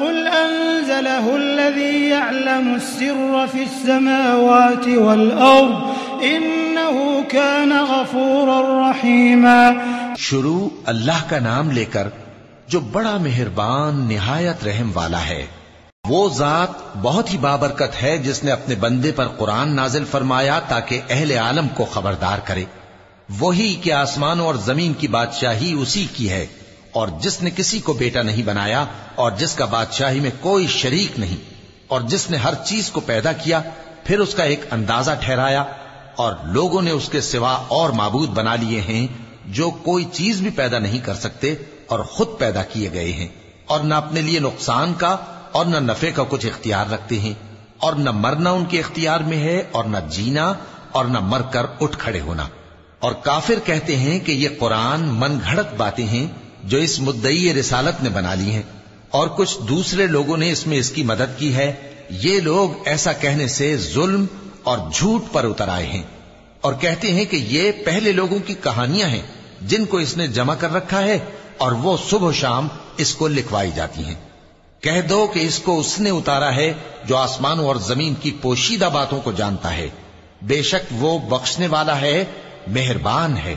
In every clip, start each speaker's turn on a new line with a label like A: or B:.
A: قل أنزله الذي يعلم السر في السماوات والأرض إنه كان غفورا رحيما
B: شروع اللہ کا نام لے کر جو بڑا مہربان، نہایت رحم والا ہے۔ وہ ذات بہت ہی بابرکت ہے جس نے اپنے بندے پر قرآن نازل فرمایا تاکہ اہل عالم کو خبردار کرے۔ وہی کہ آسمانوں اور زمین کی بادشاہی اسی کی ہے۔ اور جس نے کسی کو بیٹا نہیں بنایا اور جس کا بادشاہی میں کوئی شریک نہیں اور جس نے ہر چیز کو پیدا کیا، پھر اس کا ایک اندازہ ٹھہرایا اور لوگوں نے اس کے سوا اور معبود بنا لیے ہیں جو کوئی چیز بھی پیدا نہیں کر سکتے اور خود پیدا کیے گئے ہیں اور نہ اپنے لیے نقصان کا اور نہ نفع کا کچھ اختیار رکھتے ہیں اور نہ مرنا ان کے اختیار میں ہے اور نہ جینا اور نہ مر کر اٹھ کھڑے ہونا اور کافر کہتے ہیں کہ یہ قرآن من گھڑت باتیں ہیں جو اس مدعی رسالت نے بنا لی ہیں۔ اور کچھ دوسرے لوگوں نے اس میں اس کی مدد کی ہے۔ یہ لوگ ایسا کہنے سے ظلم اور جھوٹ پر اتر آئے ہیں۔ اور کہتے ہیں کہ یہ پہلے لوگوں کی کہانیاں ہیں جن کو اس نے جمع کر رکھا ہے اور وہ صبح و شام اس کو لکھوائی جاتی ہیں۔ کہہ دو کہ اس کو اس نے اتارا ہے جو آسمانوں اور زمین کی پوشیدہ باتوں کو جانتا ہے۔ بے شک وہ بخشنے والا ہے، مہربان ہے۔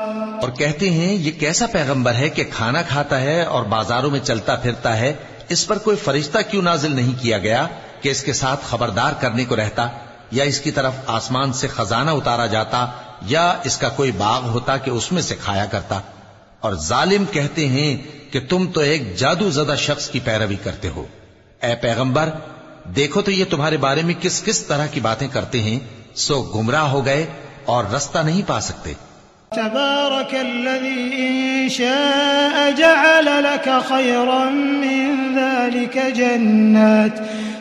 B: اور کہتے ہیں، یہ کیسا پیغمبر ہے کہ کھانا کھاتا ہے اور بازاروں میں چلتا پھرتا ہے؟ اس پر کوئی فرشتہ کیوں نازل نہیں کیا گیا کہ اس کے ساتھ خبردار کرنے کو رہتا یا اس کی طرف آسمان سے خزانہ اتارا جاتا یا اس کا کوئی باغ ہوتا کہ اس میں سے کھایا کرتا؟ اور ظالم کہتے ہیں کہ تم تو ایک جادو زدہ شخص کی پیروی کرتے ہو۔ اے پیغمبر، دیکھو تو یہ تمہارے بارے میں کس کس طرح کی باتیں کرتے ہیں، سو گمراہ ہو گئے اور رستہ نہیں پا سکتے۔
A: تبارك الذي إن شاء جعل لك خيرا من ذلك جنات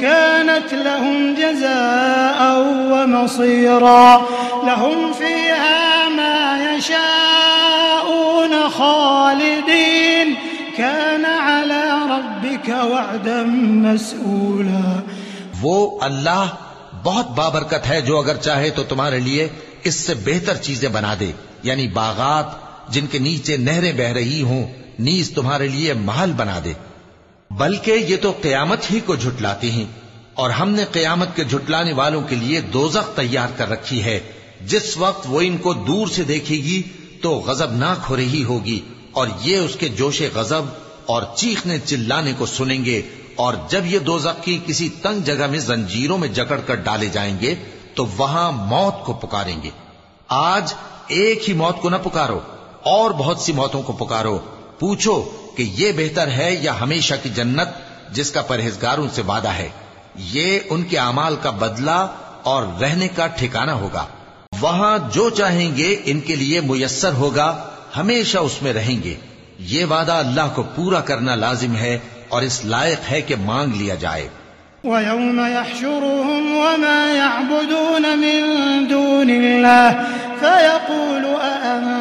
A: كانت لهم جزاء ومصيرا. لهم فيها ما يشاءون خالدين. كان على ربك وعدا مسئولا
B: وہ اللہ بہت بابرکت ہے جو اگر چاہے تو تمہارے لیے اس سے بہتر چیزیں بنا دے. یعنی باغات جن کے نیچے نہریں بہ رہی ہوں، نیز تمہارے لیے محل بنا دے. بلکہ یہ تو قیامت ہی کو جھٹلاتی ہیں اور ہم نے قیامت کے جھٹلانے والوں کے لیے دوزخ تیار کر رکھی ہے۔ جس وقت وہ ان کو دور سے دیکھے گی تو غضب ناک ہو رہی ہوگی اور یہ اس کے جوش غضب اور چیخنے چلانے کو سنیں گے اور جب یہ دو کی کسی تنگ جگہ میں زنجیروں میں جکڑ کر ڈالے جائیں گے تو وہاں موت کو پکاریں گے۔ آج ایک ہی موت کو نہ پکارو، اور بہت سی موتوں کو پکارو۔ پوچھو کہ یہ بہتر ہے یا ہمیشہ کی جنت جس کا پرہیزگاروں سے وعدہ ہے۔ یہ ان کے اعمال کا بدلہ اور رہنے کا ٹھکانہ ہوگا۔ وہاں جو چاہیں گے ان کے لیے میسر ہوگا، ہمیشہ اس میں رہیں گے۔ یہ وعدہ اللہ کو پورا کرنا لازم ہے اور اس لائق ہے کہ مانگ لیا جائے۔
A: ويوم يحشرهم وما يعبدون من دون الله فيقول أأنتم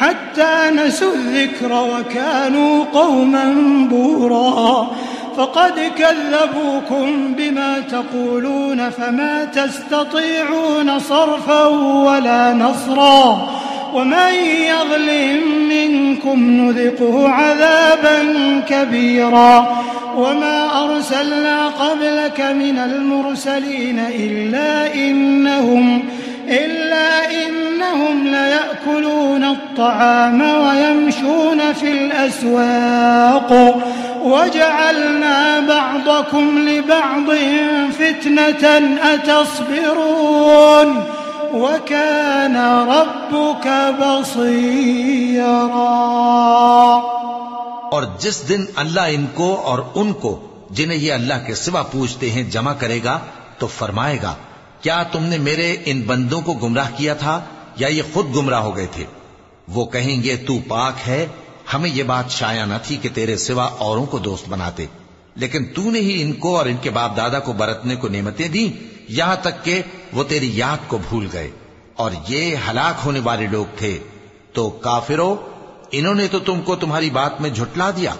A: حتى نسوا الذكر وكانوا قوما بورا. فقد كذبوكم بما تقولون فما تستطيعون صرفا ولا نصرا. ومن يظلم منكم نذقه عذابا كبيرا. وما أرسلنا قبلك من المرسلين إلا إنهم الطعام ويمشون في الأسواق وجعلنا بعضكم لبعض فتنة أتصبرون وكان ربك بصيرا.
B: اور جس دن اللہ ان کو اور ان کو جنہیں یہ اللہ کے سوا پوچھتے ہیں جمع کرے گا تو فرمائے گا، کیا تم نے میرے ان بندوں کو گمراہ کیا تھا یا یہ خود گمراہ ہو گئے تھے؟ وہ کہیں گے، تو پاک ہے، ہمیں یہ بات شایا نہ تھی کہ تیرے سوا اوروں کو دوست بناتے۔ لیکن تو نے ہی ان کو اور ان کے باپ دادا کو برتنے کو نعمتیں دی یہاں تک کہ وہ تیری یاد کو بھول گئے۔ اور یہ ہلاک ہونے والے لوگ تھے۔ تو کافروں انہوں نے تو تم کو تمہاری بات میں جھٹلا دیا۔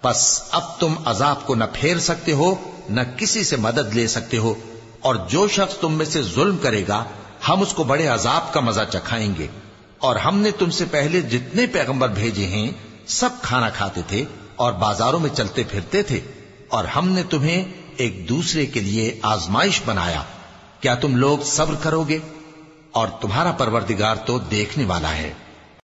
B: پس اب تم عذاب کو نہ پھیر سکتے ہو، نہ کسی سے مدد لے سکتے ہو۔ اور جو شخص تم میں سے ظلم کرے گا، ہم اس کو بڑے عذاب کا مزہ چکھائیں گے۔ اور ہم نے تم سے پہلے جتنے پیغمبر بھیجے ہیں، سب کھانا کھاتے تھے اور بازاروں میں چلتے پھرتے تھے اور ہم نے تمہیں ایک دوسرے کے لیے آزمائش بنایا۔ کیا تم لوگ صبر کرو گے؟ اور تمہارا پروردگار تو دیکھنے والا ہے۔